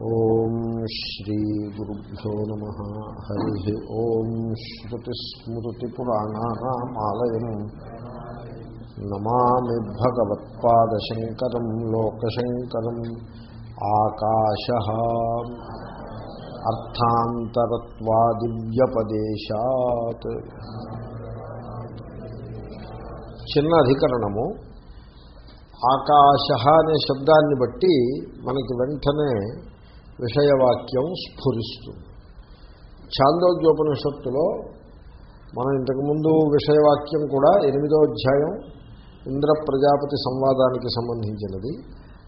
ఓం శ్రీ గురుభ్యో నమ. హరి ఓం శ్రుతిస్మృతిపురాణానామాలయం. నమామి భగవత్పాదశంకరం లోకశంకరం. ఆకాశ అర్థాంతరత్వాదివ్యపదేశాత్. చిన్న అధికరణము. ఆకాశ అనే శబ్దాన్ని బట్టి మనకి వెంటనే విషయవాక్యం స్ఫురిస్తుంది ఛాందోగ్యోపనిషత్తులో మనం ఇంతకుముందు విషయవాక్యం కూడా ఎనిమిదో అధ్యాయం ఇంద్ర ప్రజాపతి సంవాదానికి సంబంధించినది.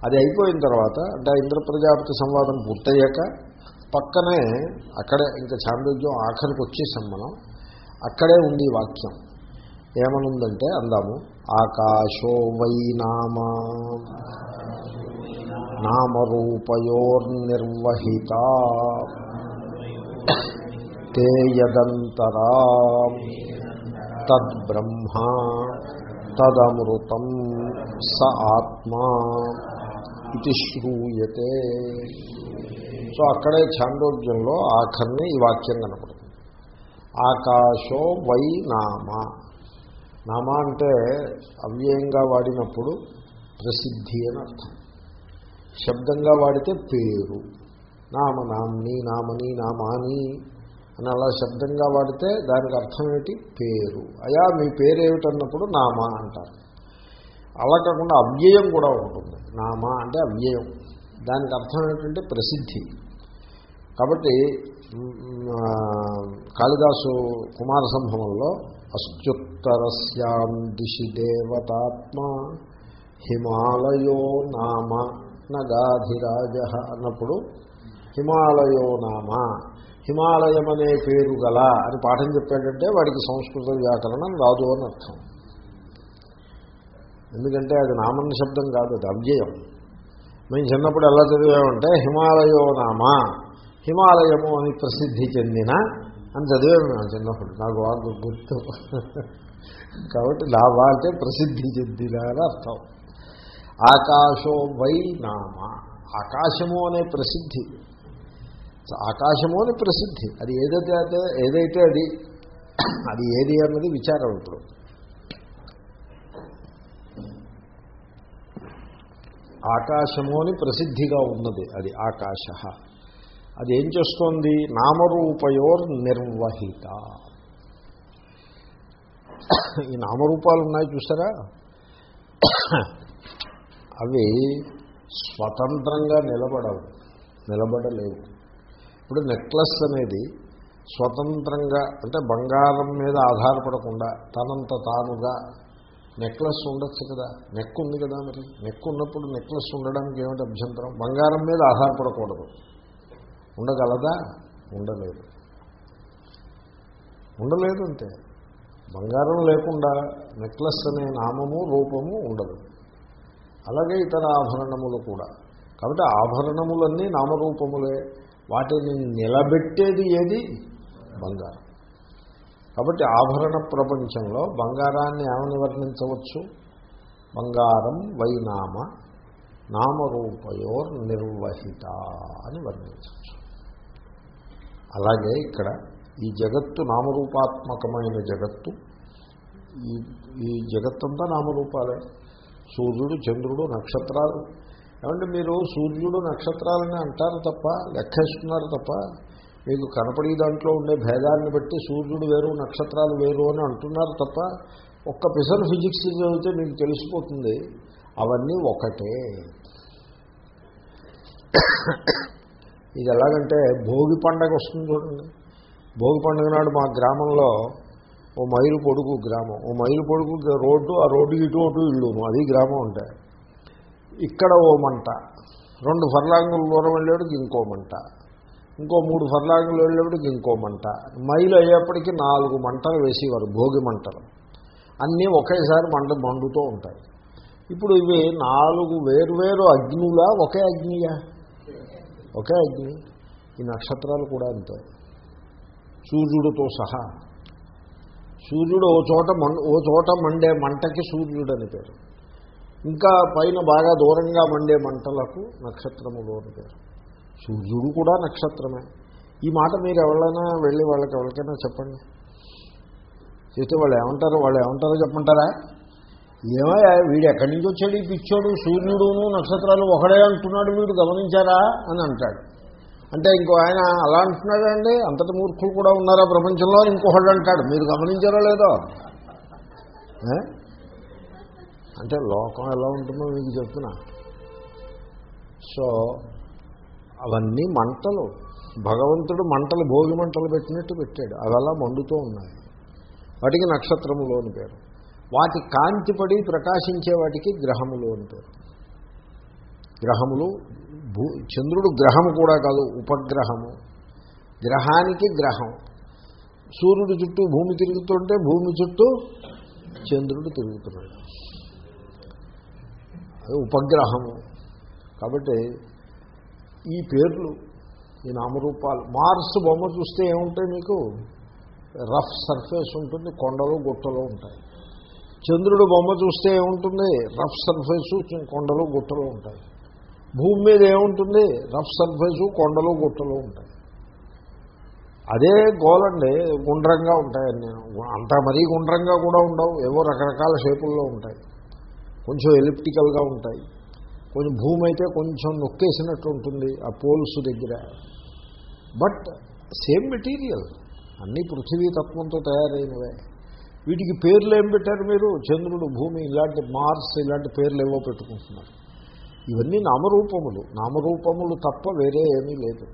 అది అయిపోయిన తర్వాత అంటే ఇంద్ర ప్రజాపతి సంవాదం పూర్తయ్యాక పక్కనే అక్కడే ఇంకా చాందోగ్యం ఆఖరికి వచ్చేసాం మనం. అక్కడే ఉంది వాక్యం. ఏమనుందంటే అందాము ఆకాశో వై నామా నామరూపయోర్నిర్వహిత తే యదంతరా తద్బ్రహ్మ తదమృతం స ఆత్మా ఇది శ్రూయతే సో అక్కడే ఛాందోగ్యంలో ఆఖరిని ఈ వాక్యం కనపడుతుంది. ఆకాశో వై నామ. నామ అంటే అవ్యయంగా వాడినప్పుడు ప్రసిద్ధి అని అర్థం. శబ్దంగా వాడితే పేరు. నామనామ్ని నామని నామాని అని అలా శబ్దంగా వాడితే దానికి అర్థం ఏమిటి? పేరు. అయా మీ పేరు ఏమిటన్నప్పుడు నామ అంటారు. అలా కాకుండా అవ్యయం కూడా ఉంటుంది. నామ అంటే అవ్యయం. దానికి అర్థం ఏంటంటే ప్రసిద్ధి. కాబట్టి కాళిదాసు కుమార సంభవంలో అస్త్యుత్తరస్యాం దిశి దేవతాత్మ హిమాలయో నామ నగాధిరాజ అన్నప్పుడు హిమాలయో నామ. హిమాలయం అనే పేరు గల అని పాఠం చెప్పాడంటే వాడికి సంస్కృత వ్యాకరణం రాదు అని అర్థం. ఎందుకంటే అది నామన్న శబ్దం కాదు అది అవ్యయం. మేము చిన్నప్పుడు ఎలా చదివామంటే హిమాలయో నామ హిమాలయము అని ప్రసిద్ధి చెందిన అని చదివాము మేము చిన్నప్పుడు. నాకు వాళ్ళు గుర్తు. కాబట్టి లాభా అంటే ప్రసిద్ధి చెందిన అని అర్థం. ఆకాశో వై నామ. ఆకాశము అనే ప్రసిద్ధి. ఆకాశము అని ప్రసిద్ధి. అది ఏదైతే అయితే ఏదైతే అది అది ఏది అన్నది విచారం ఇప్పుడు. ఆకాశము అని ప్రసిద్ధిగా ఉన్నది అది ఆకాశ. అది ఏం చేస్తోంది? నామరూపయోర్ నిర్వహిత ఈ నామరూపాలు ఉన్నాయి చూసారా అవి స్వతంత్రంగా నిలబడవు నిలబడలేవు. ఇప్పుడు నెక్లెస్ అనేది స్వతంత్రంగా అంటే బంగారం మీద ఆధారపడకుండా తనంత తానుగా నెక్లెస్ ఉండొచ్చు కదా నెక్ ఉంది కదా మరి. నెక్ ఉన్నప్పుడు నెక్లెస్ ఉండడానికి ఏమిటి అభ్యంతరం? బంగారం మీద ఆధారపడకూడదు. ఉండగలదా? ఉండలేదు. ఉండలేదు అంతే బంగారం లేకుండా నెక్లెస్ అనే నామము రూపము ఉండదు. అలాగే ఇతర ఆభరణములు కూడా. కాబట్టి ఆభరణములన్నీ నామరూపములే. వాటిని నిలబెట్టేది ఏది? బంగారం. కాబట్టి ఆభరణ ప్రపంచంలో బంగారాన్ని ఏమని వర్ణించవచ్చు బంగారం వైనామ నామరూపయోర్ నిర్వహిత అని వర్ణించవచ్చు. అలాగే ఇక్కడ ఈ జగత్తు నామరూపాత్మకమైన జగత్తు. ఈ ఈ జగత్తంతా నామరూపాలే. సూర్యుడు చంద్రుడు నక్షత్రాలు. ఏమంటే మీరు సూర్యుడు నక్షత్రాలని అంటారు తప్ప లెక్కేస్తున్నారు తప్ప మీకు కనపడే దాంట్లో ఉండే భేదాన్ని బట్టి సూర్యుడు వేరు నక్షత్రాలు వేరు అని అంటున్నారు తప్ప ఒక్క పిసర్ ఫిజిక్స్ చదివితే మీకు తెలిసిపోతుంది అవన్నీ ఒకటే. ఇది ఎలాగంటే భోగి పండగ వస్తుంది చూడండి. భోగి పండుగ నాడు మా గ్రామంలో ఓ మైలు పొడుగు గ్రామం. ఓ మైలు పొడుగు రోడ్డు ఆ రోడ్డు ఇటు అటు ఇల్లు అది గ్రామం ఉంటాయి ఇక్కడ ఓ మంట. రెండు ఫర్లాంగుల దూరం వెళ్ళేటికి ఇంకో మంట. ఇంకో మూడు ఫర్లాంగులు వెళ్ళేప్పటికి ఇంకో మంట. మైలు అయ్యేప్పటికీ నాలుగు మంటలు వేసేవారు భోగి మంటలు. అన్నీ ఒకేసారి మంట మండుతూ ఉంటాయి. ఇప్పుడు ఇవి నాలుగు వేరువేరు అగ్నులా ఒకే అగ్నియా? ఒకే అగ్ని. ఈ నక్షత్రాలు కూడా అంతే. సూర్యుడితో సహా. సూర్యుడు ఓ చోట మం ఓ చోట మండే మంటకి సూర్యుడు అని పేరు. ఇంకా పైన బాగా దూరంగా మండే మంటలకు నక్షత్రములు అని పేరు. సూర్యుడు కూడా నక్షత్రమే. ఈ మాట మీరు ఎవరైనా వెళ్ళి వాళ్ళకి ఎవరికైనా చెప్పండి. చెప్తే వాళ్ళు ఏమంటారు వాళ్ళు ఏమంటారో చెప్పంటారా ఏమయ్యా వీడు ఎక్కడి నుంచి వచ్చాడు? ఈ పిచ్చోడు సూర్యుడును నక్షత్రాలు ఒకడే అంటున్నాడు వీడు గమనించారా? అని అంటాడు. అంటే ఇంకో ఆయన అలా అంటున్నాడండి అంతటి మూర్ఖులు కూడా ఉన్నారా ప్రపంచంలో? ఇంకొకడు అంటాడు మీరు గమనించారో లేదో? అంటే లోకం ఎలా ఉంటుందో మీకు చెప్తున్నా. సో అవన్నీ మంటలు. భగవంతుడు మంటలు భోగి మంటలు పెట్టినట్టు పెట్టాడు. అవి అలా మండుతూ ఉన్నాయి. వాటికి నక్షత్రములు అని పేరు. వాటి కాంతిపడి ప్రకాశించే వాటికి గ్రహములు అని పేరు. గ్రహములు భూ చంద్రుడు గ్రహము కూడా కాదు ఉపగ్రహము. గ్రహానికి గ్రహం. సూర్యుడు చుట్టూ భూమి తిరుగుతుంటే భూమి చుట్టూ చంద్రుడు తిరుగుతున్నాడు. అది ఉపగ్రహము. కాబట్టి ఈ పేర్లు ఈ నామరూపాలు మార్స్ బొమ్మ చూస్తే ఏముంటాయి మీకు? రఫ్ సర్ఫేస్ ఉంటుంది కొండలు గుట్టలు ఉంటాయి. చంద్రుడు బొమ్మ చూస్తే ఏముంటుంది? రఫ్ సర్ఫేసు కొండలు గుట్టలు ఉంటాయి. భూమి మీద ఏముంటుంది? రఫ్ సర్ఫేసు కొండలు గుట్టలు ఉంటాయి. అదే గోలండి గుండ్రంగా ఉంటాయి నేను మరీ గుండ్రంగా కూడా ఉండవు ఏవో రకరకాల షేపుల్లో ఉంటాయి. కొంచెం ఎలిప్టికల్గా ఉంటాయి. కొంచెం భూమి అయితే కొంచెం నొక్కేసినట్టు ఉంటుంది ఆ పోల్స్ దగ్గర. But same material. అన్నీ పృథివీ తత్వంతో తయారైనవే. వీటికి పేర్లు ఏం పెట్టారు మీరు? చంద్రుడు భూమి ఇలాంటి మార్స్ ఇలాంటి పేర్లు ఏవో పెట్టుకుంటున్నారు. ఇవన్నీ నామరూపములు. నామరూపములు తప్ప వేరే ఏమీ లేదు.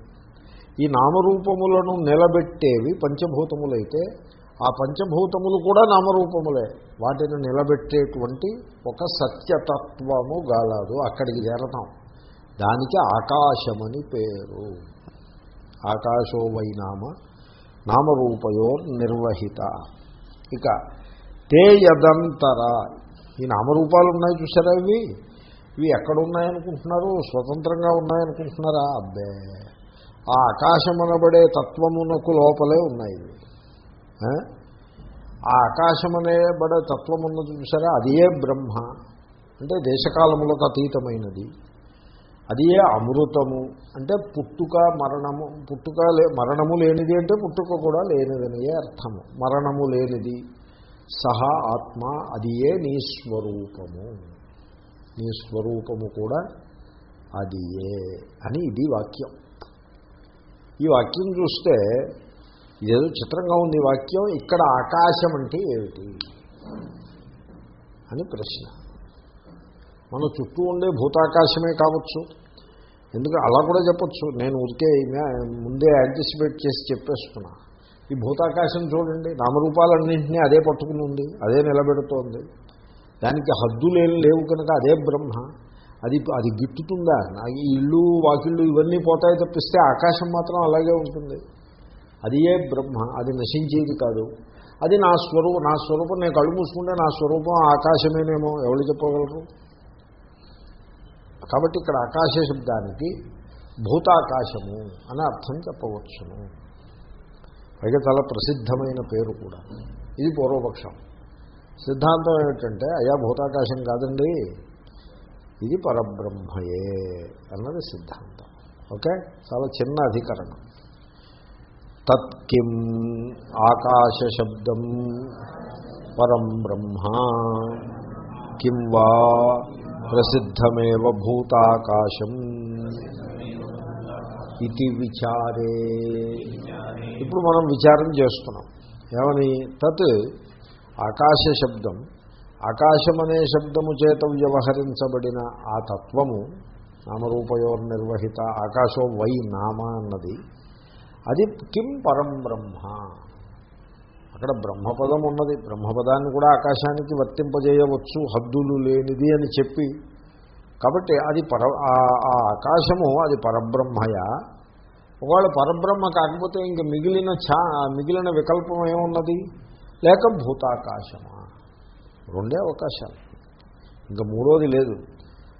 ఈ నామరూపములను నిలబెట్టేవి పంచభూతములైతే ఆ పంచభూతములు కూడా నామరూపములే. వాటిని నిలబెట్టేటువంటి ఒక సత్యతత్వము గాలదు. అక్కడికి చేరతాం. దానికి ఆకాశమని పేరు. ఆకాశో వైనామ నామరూపయో నిర్వహిత. ఇక తేయదంతర ఈ నామరూపాలు ఉన్నాయి చూసారా ఇవి? ఇవి ఎక్కడ ఉన్నాయనుకుంటున్నారు స్వతంత్రంగా ఉన్నాయనుకుంటున్నారా? అబ్బే! ఆ ఆకాశమనబడే తత్వమునకు లోపలే ఉన్నాయి ఇవి. ఆ? ఆ ఆకాశమనేబడే తత్వమున్నది చూసారా అదియే బ్రహ్మ. అంటే దేశకాలములకు అతీతమైనది. అదియే అమృతము. అంటే పుట్టుక మరణము. పుట్టుక లే మరణము లేనిది అంటే పుట్టుక కూడా లేనిదనియే అర్థము. మరణము లేనిది. సహా ఆత్మ అదియే నీ స్వరూపము. నీ స్వరూపము కూడా అదియే అని ఇది వాక్యం. ఈ వాక్యం చూస్తే ఇదేదో చిత్రంగా ఉంది వాక్యం ఇక్కడ ఆకాశం అంటే ఏమిటి అని ప్రశ్న. మన చుట్టూ ఉండే భూతాకాశమే కావచ్చు. ఎందుకు అలా కూడా చెప్పచ్చు. నేను ఉరికే ముందే యాంటిసిపేట్ చేసి చెప్పేస్తున్నా ఈ భూతాకాశం చూడండి నామరూపాలన్నింటినీ అదే పట్టుకుని ఉంది అదే నిలబెడుతోంది. దానికి హద్దులేం లేవు కనుక అదే బ్రహ్మ. అది అది గిట్టుతుందా? నాకు ఈ ఇళ్ళు వాకిళ్ళు ఇవన్నీ పోతాయి తప్పిస్తే ఆకాశం మాత్రం అలాగే ఉంటుంది. అది ఏ బ్రహ్మ? అది నశించేది కాదు. అది నా స్వరూపం నా స్వరూపం నేను కళ్ళు మూసుకుంటే నా స్వరూపం ఆకాశమేనేమో ఎవరు చెప్పగలరు? కాబట్టి ఇక్కడ ఆకాశ శబ్దానికి భూతాకాశము అని అర్థం చెప్పవచ్చును. పైగా చాలా ప్రసిద్ధమైన పేరు కూడా. ఇది పూర్వపక్షం. సిద్ధాంతం ఏమిటంటే అయా భూతాకాశం కాదండి. ఇది పరబ్రహ్మయే అన్నది సిద్ధాంతం. ఓకే? చాలా చిన్న అధికరణం. తత్కిం ఆకాశ శబ్దం పరం బ్రహ్మ. కిం వా ప్రసిద్ధమేవ భూతాకాశం. ఇది విచారే. ఇప్పుడు మనం విచారం చేస్తున్నాం. ఏమని? తత్ ఆకాశ శబ్దం. ఆకాశమనే శబ్దము చేత వ్యవహరించబడిన ఆ తత్వము నామరూపయోర్ నిర్వహిత ఆకాశో వై నామ అన్నది. అది కిం పరం బ్రహ్మ. అక్కడ బ్రహ్మపదం ఉన్నది. బ్రహ్మపదాన్ని కూడా ఆకాశానికి వర్తింపజేయవచ్చు హద్దులు లేనిది అని చెప్పి. కాబట్టి అది పర ఆ- ఆకాశము అది పరబ్రహ్మయ? ఒకవేళ పరబ్రహ్మ కాకపోతే ఇంక మిగిలిన ఛా మిగిలిన వికల్పం ఏమున్నది? లేక భూతాకాశమా? రెండే అవకాశాలు. ఇంకా మూడోది లేదు.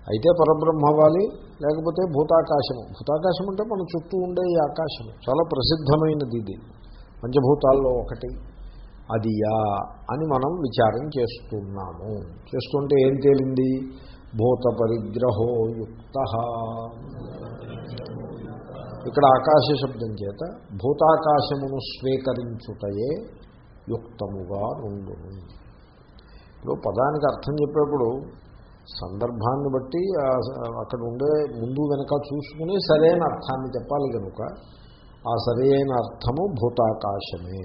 అయితే పరబ్రహ్మ అవ్వాలి లేకపోతే భూతాకాశము. భూతాకాశం అంటే మన చుట్టూ ఉండే ఈ ఆకాశం చాలా ప్రసిద్ధమైనది ఇది. పంచభూతాల్లో ఒకటి. అది యా అని మనం విచారం చేస్తున్నాము. చేస్తుంటే ఏం తేలింది? భూత పరిగ్రహో యుక్త. ఇక్కడ ఆకాశ శబ్దం చేత భూతాకాశమును స్వీకరించుటయే యుక్తముగా నుండును. ఇప్పుడు పదానికి అర్థం చెప్పేప్పుడు సందర్భాన్ని బట్టి అక్కడ ఉండే ముందు వెనక చూసుకుని సరైన అర్థాన్ని చెప్పాలి కనుక ఆ సరైన అర్థము భూతాకాశమే.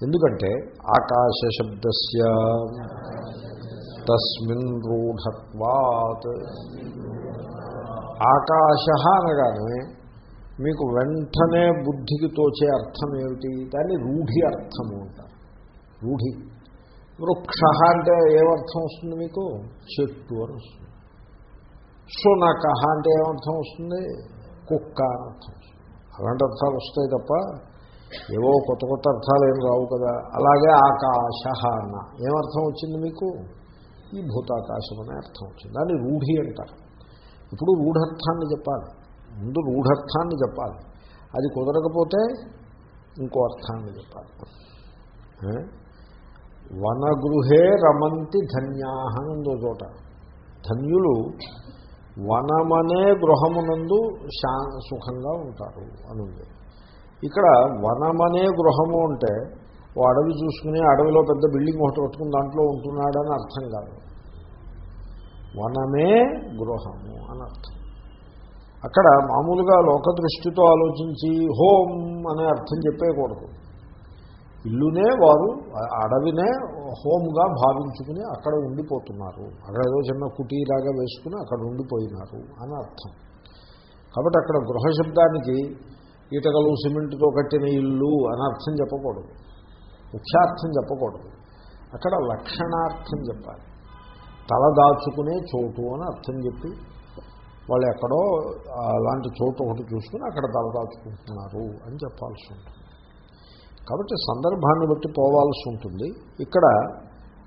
ఎందుకంటే ఆకాశ శబ్దస్య తస్మిన్ రూఢత్వాత్. ఆకాశ అనగానే మీకు వెంటనే బుద్ధికి తోచే అర్థం ఏమిటి దాన్ని రూఢి అర్థము అంటారు. రూఢి. వృక్ష అంటే ఏమర్థం వస్తుంది మీకు? చెట్టు అని వస్తుంది. శునక అంటే ఏమర్థం వస్తుంది? కుక్క అని అర్థం వస్తుంది. అలాంటి అర్థాలు వస్తాయి తప్ప ఏవో కొత్త కొత్త అర్థాలు ఏం రావు కదా. అలాగే ఆకాశ అన్న. ఏమర్థం వచ్చింది మీకు? ఈ భూతాకాశం అనే అర్థం వచ్చింది. దాన్ని రూఢి అంటారు. ఇప్పుడు రూఢర్థాన్ని చెప్పాలి. ముందు రూఢర్థాన్ని చెప్పాలి. అది కుదరకపోతే ఇంకో అర్థాన్ని చెప్పాలి. వనగృహే రమంతి ధన్యాహనందో చోట. ధన్యులు వనమనే గృహమునందు శా సుఖంగా ఉంటారు అని ఇక్కడ వనమనే గృహము అంటే ఓ అడవి చూసుకుని అడవిలో పెద్ద బిల్డింగ్ ఒకటి కట్టుకుని దాంట్లో ఉంటున్నాడని అర్థం కాదు. వనమే గృహము అని అర్థం. అక్కడ మామూలుగా లోక దృష్టితో ఆలోచించి హోం అనే అర్థం చెప్పేయకూడదు. ఇల్లునే వారు అడవినే హోమ్గా భావించుకుని అక్కడ ఉండిపోతున్నారు. అక్కడ ఏదో చిన్న కుటీలాగా వేసుకుని అక్కడ ఉండిపోయినారు అని అర్థం. కాబట్టి అక్కడ గృహ శబ్దానికి ఈటకలు సిమెంట్తో కట్టిన ఇల్లు అని అర్థం చెప్పకూడదు. ముఖ్యార్థం చెప్పకూడదు. అక్కడ లక్షణార్థం చెప్పాలి. తల దాచుకునే చోటు అని అర్థం చెప్పి వాళ్ళు ఎక్కడో అలాంటి చోటు ఒకటి చూసుకుని అక్కడ తలదాచుకుంటున్నారు అని చెప్పాల్సి ఉంటుంది. కాబట్టి సందర్భాన్ని బట్టి పోవాల్సి ఉంటుంది. ఇక్కడ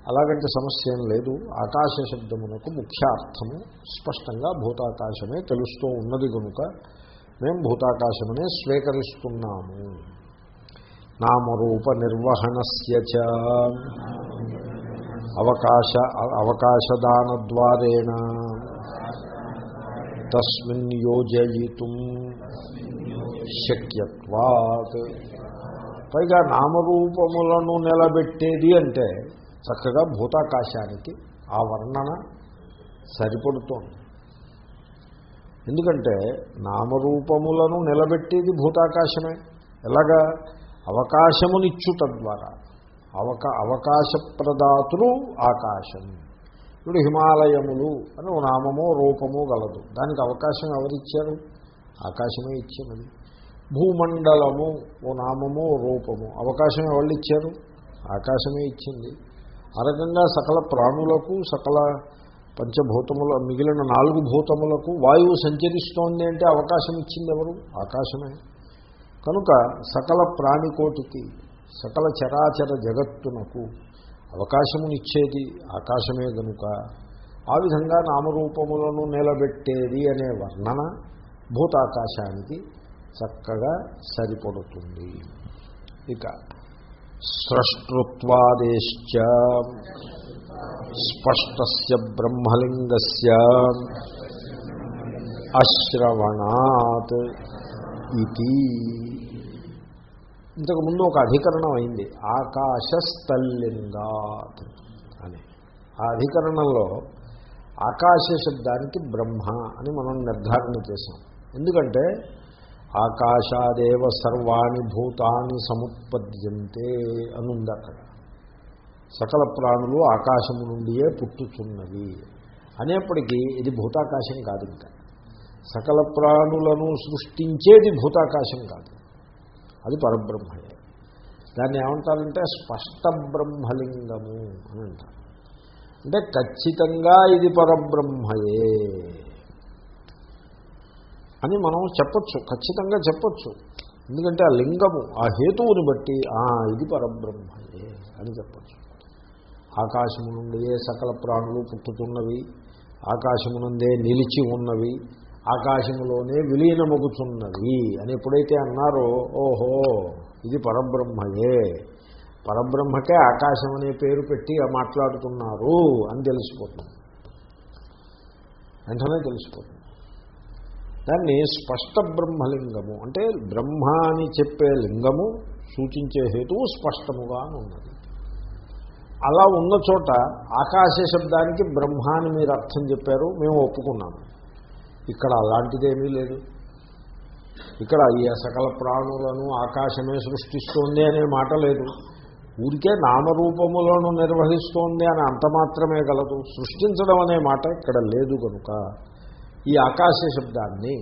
అలాగంటే సమస్య ఏం లేదు. ఆకాశ శబ్దమునకు ముఖ్య అర్థము స్పష్టంగా భూతాకాశమే తెలుస్తూ ఉన్నది కనుక మేము భూతాకాశమనే స్వీకరిస్తున్నాము. నామరూప నిర్వహణస్య చ. అవకాశ అవకాశదానద్వారేణ తస్మిన్ యోజయితుం శక్యత్వాత్. పైగా నామరూపములను నిలబెట్టేది అంటే చక్కగా భూతాకాశానికి ఆ వర్ణన సరిపడుతోంది. ఎందుకంటే నామరూపములను నిలబెట్టేది భూతాకాశమే. ఎలాగా? అవకాశమునిచ్చుట ద్వారా. అవక అవకాశప్రదాతులు ఆకాశం. ఇప్పుడు హిమాలయములు అని ఓ నామము రూపము గలదు. దానికి అవకాశం ఎవరిచ్చారు? ఆకాశమే ఇచ్చినది భూమండలము ఓ నామము రూపము. అవకాశం ఎవరు ఇచ్చారు ఆకాశమే ఇచ్చింది. ఆ రకంగా సకల ప్రాణులకు సకల పంచభూతముల మిగిలిన నాలుగు భూతములకు వాయువు సంచరిస్తోంది అంటే అవకాశం ఇచ్చింది ఎవరు? ఆకాశమే. కనుక సకల ప్రాణికోటికి సకల చరాచర జగత్తునకు అవకాశమునిచ్చేది ఆకాశమే గనుక ఆ విధంగా నామరూపములను నిలబెట్టేది అనే వర్ణన భూతాకాశానికి చక్కగా సరిపడుతుంది. ఇక సృష్టృత్వాదేశ్చ స్పష్టస్య బ్రహ్మలింగస్య అశ్రవణాత్ ఇది ఇంతకుముందు ఒక అధికరణం అయింది. ఆకాశస్థల్లింగాత్ అని. ఆ అధికరణంలో ఆకాశ శబ్దానికి బ్రహ్మ అని మనం నిర్ధారణ చేశాం. ఎందుకంటే ఆకాశాదేవ సర్వాణి భూతాన్ని సముత్పద్యంతే అని ఉంది అక్కడ. సకల ప్రాణులు ఆకాశము నుండియే పుట్టుచున్నవి అనేప్పటికీ ఇది భూతాకాశం కాదు ఇంకా. సకల ప్రాణులను సృష్టించేది భూతాకాశం కాదు. అది పరబ్రహ్మయే. దాన్ని ఏమంటారంటే స్పష్ట బ్రహ్మలింగము అని అంటారు. అంటే ఖచ్చితంగా ఇది పరబ్రహ్మయే అని మనం చెప్పచ్చు ఖచ్చితంగా చెప్పచ్చు. ఎందుకంటే ఆ లింగము ఆ హేతువుని బట్టి ఆ ఇది పరబ్రహ్మయే అని చెప్పచ్చు. ఆకాశము నుండియే సకల ప్రాణులు పుట్టుతున్నవి ఆకాశమునందే నిలిచి ఉన్నవి ఆకాశంలోనే విలీనమగుతున్నది అని ఎప్పుడైతే అన్నారో ఓహో ఇది పరబ్రహ్మయే. పరబ్రహ్మకే ఆకాశం అనే పేరు పెట్టి మాట్లాడుతున్నారు అని తెలిసిపోతుంది. వెంటనే తెలిసిపోతుంది. దాన్ని స్పష్ట బ్రహ్మలింగము అంటే బ్రహ్మ అని చెప్పే లింగము సూచించే హేతువు స్పష్టముగా ఉన్నది. అలా ఉన్న చోట ఆకాశ శబ్దానికి బ్రహ్మ అని మీరు అర్థం చెప్పారు మేము ఒప్పుకున్నాము. ఇక్కడ అలాంటిదేమీ లేదు. ఇక్కడ ఈ సకల ప్రాణులను ఆకాశమే సృష్టిస్తోంది అనే మాట లేదు. ఊరికే నామరూపములను నిర్వహిస్తోంది అని అంత మాత్రమే గలదు. సృష్టించడం అనే మాట ఇక్కడ లేదు కనుక ఈ ఆకాశ శబ్దాన్ని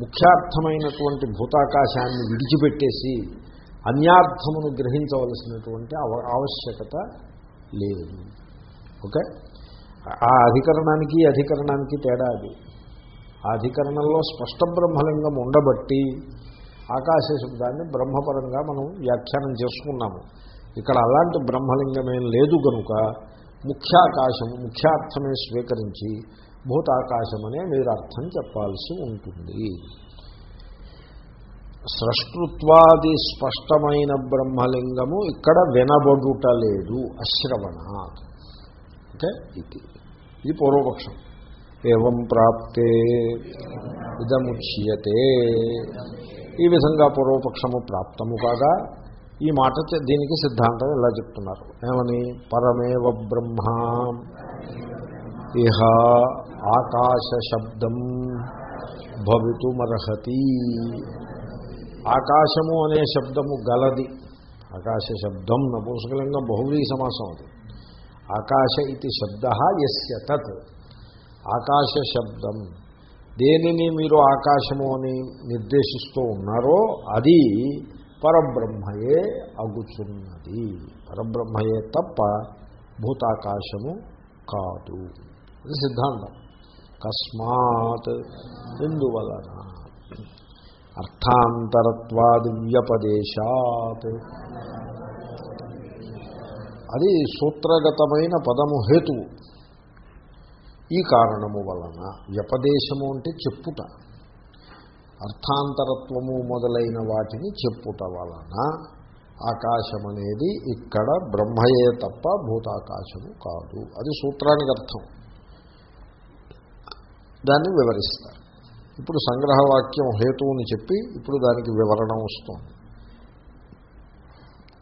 ముఖ్యార్థమైనటువంటి భూతాకాశాన్ని విడిచిపెట్టేసి అన్యార్థమును గ్రహించవలసినటువంటి అవ- ఆవశ్యకత లేదు. ఓకే? ఆ అధికరణానికి అధికరణానికి తేడా అది. ఆ అధికరణంలో స్పష్ట బ్రహ్మలింగం ఉండబట్టి ఆకాశ శబ్దాన్ని బ్రహ్మపరంగా మనం వ్యాఖ్యానం చేసుకున్నాము. ఇక్కడ అలాంటి బ్రహ్మలింగమేం లేదు కనుక ముఖ్యాకాశము ముఖ్యార్థమే స్వీకరించి భూతాకాశమనే మీరు అర్థం చెప్పాల్సి ఉంటుంది. సృష్టృత్వాది స్పష్టమైన బ్రహ్మలింగము ఇక్కడ వినబడుట లేదు అశ్రవణ. ఓకే ఇది ఇది పూర్వపక్షం. ఏం ప్రాప్తే ఇదముచ్యతే. ఈ విధంగా పూర్వపక్షము ప్రాప్తము కాగా ఈ మాట దీనికి సిద్ధాంతం ఇలా చెప్తున్నారు. ఏమని? పరమేవ బ్రహ్మ. ఇహ ఆకాశ శబ్దం భవితుమర్హతి. ఆకాశము అనే శబ్దము గలది. ఆకాశ శబ్దం నపూసకలింగం బహువ్రీ సమాసం అది. ఆకాశ ఇది శబ్ద ఎస్య తత్. ఆకాశ శబ్దం దేనిని మీరు ఆకాశము అని నిర్దేశిస్తూ ఉన్నారో అది పరబ్రహ్మయే అగుచున్నది. పరబ్రహ్మయే తప్ప భూతాకాశము కాదు. ఇది సిద్ధాంతం. కస్మాత్ ఎందువలన? అర్థాంతరత్వాది వ్యపదేశాత్ అది సూత్రగతమైన పదము హేతువు. ఈ కారణము వలన వ్యపదేశము అంటే చెప్పుట. అర్థాంతరత్వము మొదలైన వాటిని చెప్పుట వలన ఆకాశం అనేది ఇక్కడ బ్రహ్మయే తప్ప భూతాకాశము కాదు. అది సూత్రానికి అర్థం. దాన్ని వివరిస్తారు. ఇప్పుడు సంగ్రహవాక్యం హేతువుని చెప్పి ఇప్పుడు దానికి వివరణ వస్తుంది.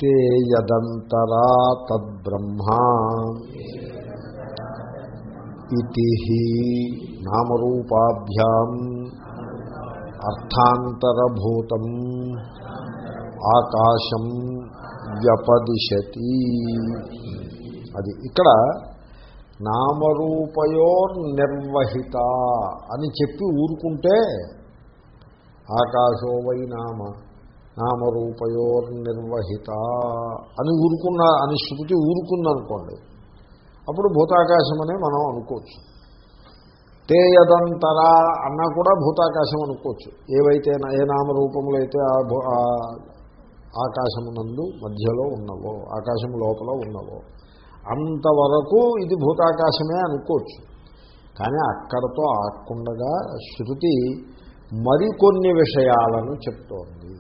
తే యదంతరా తద్బ్రహ్మ. ఇతి నామరూపాభ్యాం అర్థాంతరభూతం ఆకాశం వ్యపదిశతి. అది ఇక్కడ నామరూపయోర్నిర్వహిత అని చెప్పి ఊరుకుంటే ఆకాశో వై నామ నామరూపయోర్నిర్వహిత అని ఊరుకున్న అని శృతి ఊరుకుందనుకోండి. అప్పుడు భూతాకాశం అనే మనం అనుకోవచ్చు. తేయదంతరా అన్నా కూడా భూతాకాశం అనుకోవచ్చు. ఏవైతే ఏ నామరూపములు అయితే ఆ భూ- ఆ ఆకాశమునందు మధ్యలో ఉన్నవో ఆకాశం లోపల ఉన్నవో అంతవరకు ఇది భూతాకాశమే అనుకోవచ్చు. కానీ అక్కడతో ఆకుండగా శృతి మరికొన్ని విషయాలను చెప్తోంది.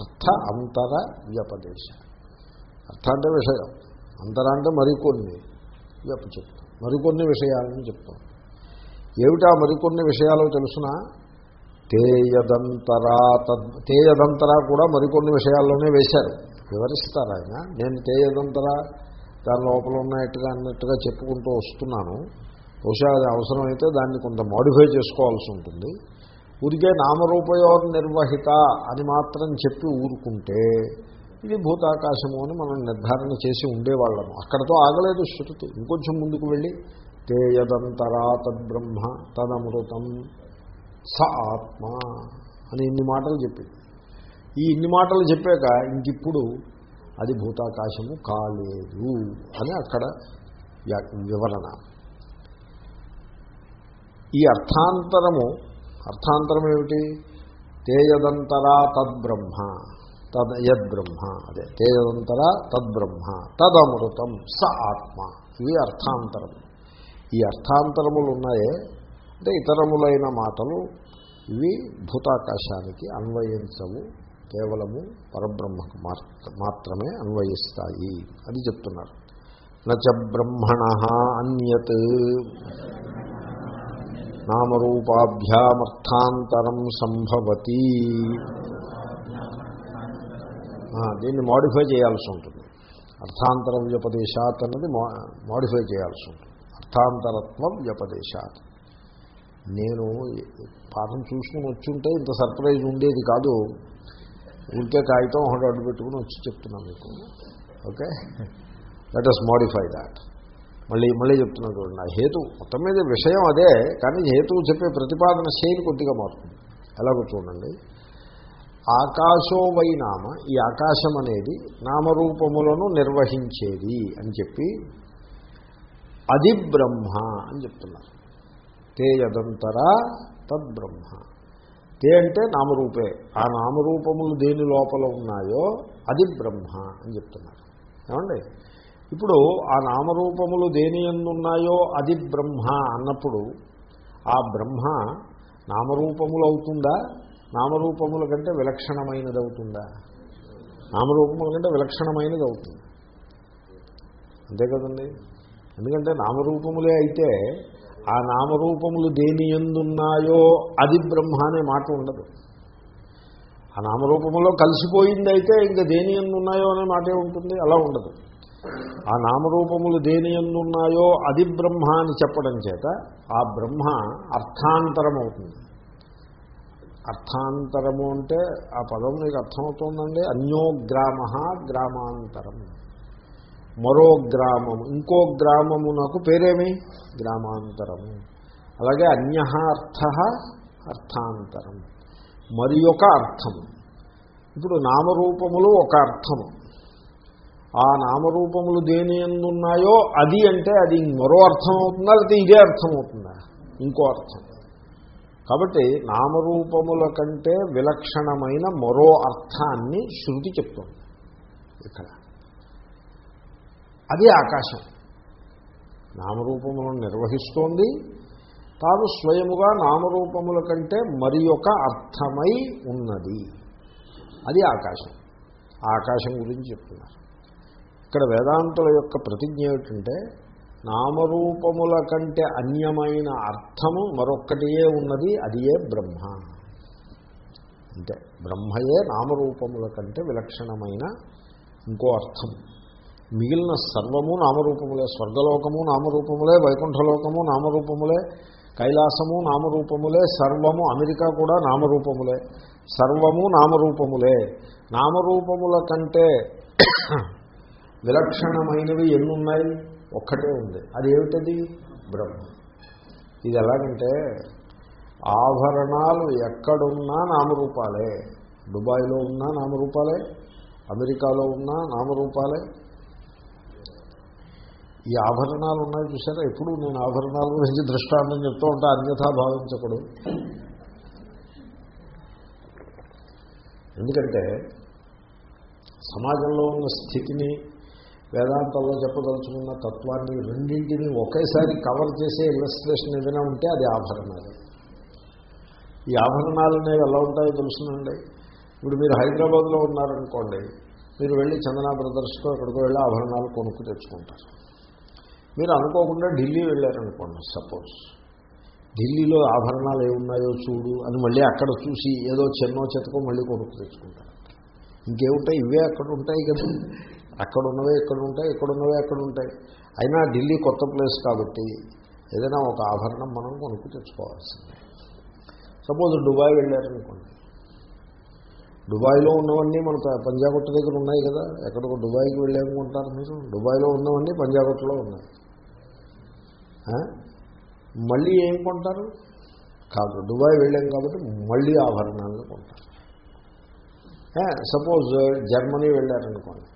అర్థ అంతర వ్యపదేశ. అర్థ అంటే విషయం. అంతరా అంటే మరికొన్ని వ్యప చెప్తాం. మరికొన్ని విషయాలను చెప్తాం. ఏమిటా మరికొన్ని విషయాలు తెలుసిన? తేయదంతరా తద్ తేయదంతరా కూడా మరికొన్ని విషయాల్లోనే వేశారు. వివరిస్తారు ఆయన? నేను తేయదంతరా దాని లోపల ఉన్నట్టుగా అన్నట్టుగా చెప్పుకుంటూ వస్తున్నాను. బహుశా అది అవసరమైతే దాన్ని కొంత మాడిఫై చేసుకోవాల్సి ఉంటుంది. ఊరికే నామరూపయోగ నిర్వహిత అని మాత్రం చెప్పి ఊరుకుంటే ఇది భూతాకాశము అని మనం నిర్ధారణ చేసి ఉండేవాళ్ళము. అక్కడతో ఆగలేదు శృతి ఇంకొంచెం ముందుకు వెళ్ళి తే యదంతరా తద్బ్రహ్మ తదమృతం స ఆత్మ అని ఇన్ని మాటలు చెప్పింది ఈ ఇన్ని మాటలు చెప్పాక ఇంకిప్పుడు అది భూతాకాశము కాలేదు అని అక్కడ వివరణ. ఈ అర్థాంతరము అర్థాంతరం ఏమిటి తేజదంతరా తద్బ్రహ్మ తద్ యద్బ్రహ్మ అదే తేజదంతరా తద్బ్రహ్మ. తదమృతం స ఆత్మ. ఇవి అర్థాంతరము. ఈ అర్థాంతరములు ఉన్నాయే అంటే ఇతరములైన మాటలు ఇవి భూతాకాశానికి అన్వయించవు. కేవలము పరబ్రహ్మకు మాత్రమే అన్వయిస్తాయి అని చెప్తున్నారు. నచ బ్రహ్మణ అన్యత్. నామరూపాభ్యామర్థాంతరం సంభవతి. దీన్ని మాడిఫై చేయాల్సి ఉంటుంది. అర్థాంతర వ్యపదేశాత్ అన్నది మాడిఫై చేయాల్సి ఉంటుంది. అర్థాంతరత్వ వ్యపదేశాత్. నేను పాఠం చూసుకుని వచ్చుంటే ఇంత సర్ప్రైజ్ ఉండేది కాదు. ఉంటే కాగితం ఒకటి అడ్డు పెట్టుకుని వచ్చి చెప్తున్నాను మీకు. Okay? Let us modify that మళ్ళీ మళ్ళీ చెప్తున్నా చూడండి. ఆ హేతు మొత్తం మీద విషయం అదే కానీ హేతువు చెప్పే ప్రతిపాదన శైలి కొద్దిగా మారుతుంది. ఎలాగో చూడండి. ఆకాశో వై నామ ఈ ఆకాశం అనేది నామరూపములను నిర్వహించేది అని చెప్పి అది బ్రహ్మ అని చెప్తున్నారు. తే యదంతరా తద్బ్రహ్మ తే అంటే నామరూపే. ఆ నామరూపములు దేని లోపల ఉన్నాయో అది బ్రహ్మ అని చెప్తున్నారు. ఏమండి? ఇప్పుడు ఆ నామరూపములు దేని ఎందున్నాయో అది బ్రహ్మ అన్నప్పుడు ఆ బ్రహ్మ నామరూపములు అవుతుందా నామరూపముల కంటే విలక్షణమైనది అవుతుందా నామరూపముల కంటే విలక్షణమైనది అవుతుంది అంతే కదండి? ఎందుకంటే నామరూపములే అయితే ఆ నామరూపములు దేని ఎందున్నాయో అది బ్రహ్మ అనే మాట ఉండదు. ఆ నామరూపములో కలిసిపోయింది అయితే ఇంకా దేని ఎందున్నాయో అనే మాటే ఉంటుంది అలా ఉండదు. ఆ నామరూపములు దేని ఎందున్నాయో అది బ్రహ్మ అని చెప్పడం చేత ఆ బ్రహ్మ అర్థాంతరం అవుతుంది అర్థాంతరము అంటే ఆ పదం మీకు అర్థమవుతుందండి? అన్యో గ్రామ గ్రామాంతరం. మరో గ్రామము. ఇంకో గ్రామము నాకు పేరేమి? గ్రామాంతరము అలాగే అన్య అర్థ అర్థాంతరం. మరి ఒక అర్థము. ఇప్పుడు నామరూపములు ఒక అర్థము. ఆ నామరూపములు దేని ఎందున్నాయో అది అంటే అది మరో అర్థం అవుతుందా లేకపోతే ఇదే అర్థం అవుతుందా ఇంకో అర్థం. కాబట్టి నామరూపముల కంటే విలక్షణమైన మరో అర్థాన్ని శృతి చెప్తుంది. ఇక్కడ. అది ఆకాశం. నామరూపములను నిర్వహిస్తోంది. తాను స్వయముగా నామరూపముల కంటే మరి ఒక అర్థమై ఉన్నది. అది ఆకాశం. ఆకాశం గురించి చెప్తున్నారు. ఇక్కడ వేదాంతుల యొక్క ప్రతిజ్ఞ ఏమిటంటే నామరూపముల కంటే అన్యమైన అర్థము మరొక్కటియే ఉన్నది అదియే బ్రహ్మ. అంటే బ్రహ్మయే నామరూపముల కంటే విలక్షణమైన ఇంకో అర్థం. మిగిలిన సర్వము నామరూపములే స్వర్గలోకము నామరూపములే వైకుంఠలోకము నామరూపములే కైలాసము నామరూపములే సర్వము అమెరికా కూడా నామరూపములే. సర్వము నామరూపములే. నామరూపముల కంటే విలక్షణమైనవి ఎన్నున్నాయి? ఒక్కటే ఉంది. అది ఏమిటది బ్రహ్మ. ఇది ఎలాగంటే ఆభరణాలు ఎక్కడున్నా నామరూపాలే. దుబాయ్లో ఉన్నా నామరూపాలే. అమెరికాలో ఉన్నా నామరూపాలే. ఈ ఆభరణాలు ఉన్నాయి చూసారా ఎప్పుడు నేను ఆభరణాల గురించి దృష్టాంతం చెప్తూ ఉంటా అన్యథా భావించకూడదు. ఎందుకంటే సమాజంలో ఉన్న స్థితిని వేదాంతంలో చెప్పదలుచుకున్న తత్వాన్ని రెండింటిని ఒకేసారి కవర్ చేసే ఇన్వెస్టిగేషన్ ఏదైనా ఉంటే అది ఆభరణాలు. ఈ ఆభరణాలు అనేవి ఎలా ఉంటాయో తెలుసునండి. ఇప్పుడు మీరు హైదరాబాద్లో ఉన్నారనుకోండి మీరు వెళ్ళి చందనా బ్రదర్స్కో ఎక్కడికో వెళ్ళి ఆభరణాలు కొనుక్కు తెచ్చుకుంటారు. మీరు అనుకోకుండా ఢిల్లీ వెళ్ళారనుకోండి సపోజ్ ఢిల్లీలో ఆభరణాలు ఏమున్నాయో చూడు అని మళ్ళీ అక్కడ చూసి ఏదో చిన్నో చెతకో మళ్ళీ కొనుక్కు తెచ్చుకుంటారు. ఇంకేముంటాయి? ఇవే అక్కడ ఉంటాయి కదా. అక్కడ ఉన్నవే ఇక్కడ ఉంటాయి ఇక్కడ ఉన్నవే అక్కడ ఉంటాయి అయినా ఢిల్లీ కొత్త ప్లేస్ కాబట్టి ఏదైనా ఒక ఆభరణం మనం కొనుక్కు తెచ్చుకోవాల్సిందే. సపోజ్ దుబాయ్ వెళ్ళారనుకోండి. దుబాయ్లో ఉన్నవన్నీ మన పంజాగుట్ట దగ్గర ఉన్నాయి కదా. ఎక్కడికో దుబాయ్కి వెళ్ళామనుకుంటారు మీరు. దుబాయ్లో ఉన్నవన్నీ పంజాగుట్టలో ఉన్నాయి. మళ్ళీ ఏం కొంటారు? కాదు దుబాయ్ వెళ్ళాం కాబట్టి మళ్ళీ ఆభరణాలను కొంటారు. సపోజ్ జర్మనీ వెళ్ళారనుకోండి.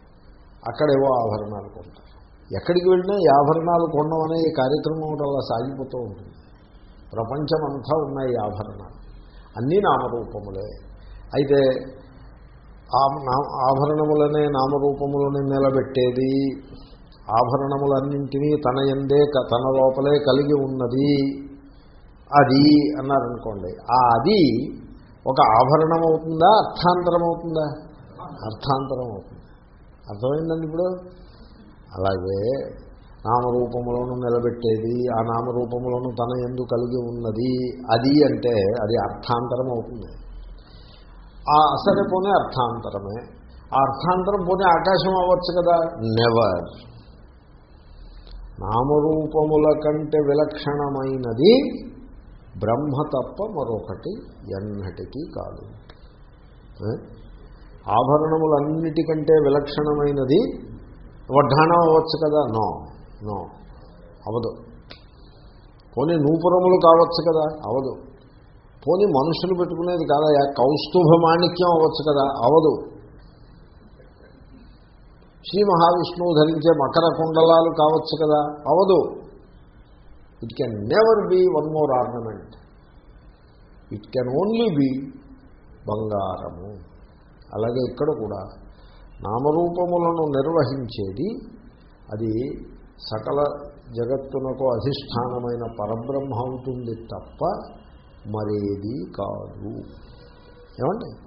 అక్కడేవో ఆభరణాలు కొంటారు. ఎక్కడికి వెళ్ళినా ఈ ఆభరణాలు కొనడం అనే ఈ కార్యక్రమం ఒకటి అలా సాగిపోతూ ఉంటుంది. ప్రపంచమంతా ఉన్నాయి ఆభరణాలు. అన్నీ నామరూపములే. అయితే ఆ ఆభరణములనే నామరూపములను నిలబెట్టేది ఆభరణములన్నింటినీ తన ఎందే తన లోపలే కలిగి ఉన్నది. అది అన్నారనుకోండి. ఆ అది ఒక ఆభరణం అవుతుందా అర్థాంతరం అవుతుందా అర్థాంతరం అవుతుంది అర్థమైందండి ఇప్పుడు? అలాగే నామరూపములను నిలబెట్టేది ఆ నామరూపములను తన ఎందు కలిగి ఉన్నది అది అంటే అది అర్థాంతరం అవుతుంది. ఆ అసలు పోనే అర్థాంతరమే. ఆ అర్థాంతరం పోనీ ఆకాశం అవ్వచ్చు కదా? నెవర్ నామరూపముల కంటే విలక్షణమైనది బ్రహ్మ తప్ప మరొకటి ఎన్నటికీ కాదు. ఆభరణములన్నిటికంటే విలక్షణమైనది వడ్డాణం అవ్వచ్చు కదా? నో నో అవదు. పోనీ నూపురములు కావచ్చు కదా? అవదు. పోనీ మనుషులు పెట్టుకునేది కాదా కౌస్తుభ మాణిక్యం అవ్వచ్చు కదా? అవదు. శ్రీ మహావిష్ణువు ధరించే మకర కుండలాలు కావచ్చు కదా? అవదు. It can never be one more ornament it can only be బంగారము. అలాగే ఇక్కడ కూడా నామరూపములను నిర్వహించేది అది సకల జగత్తునకు అధిష్టానమైన పరబ్రహ్మ అవుతుంది తప్ప మరేది కాదు. ఏమండి?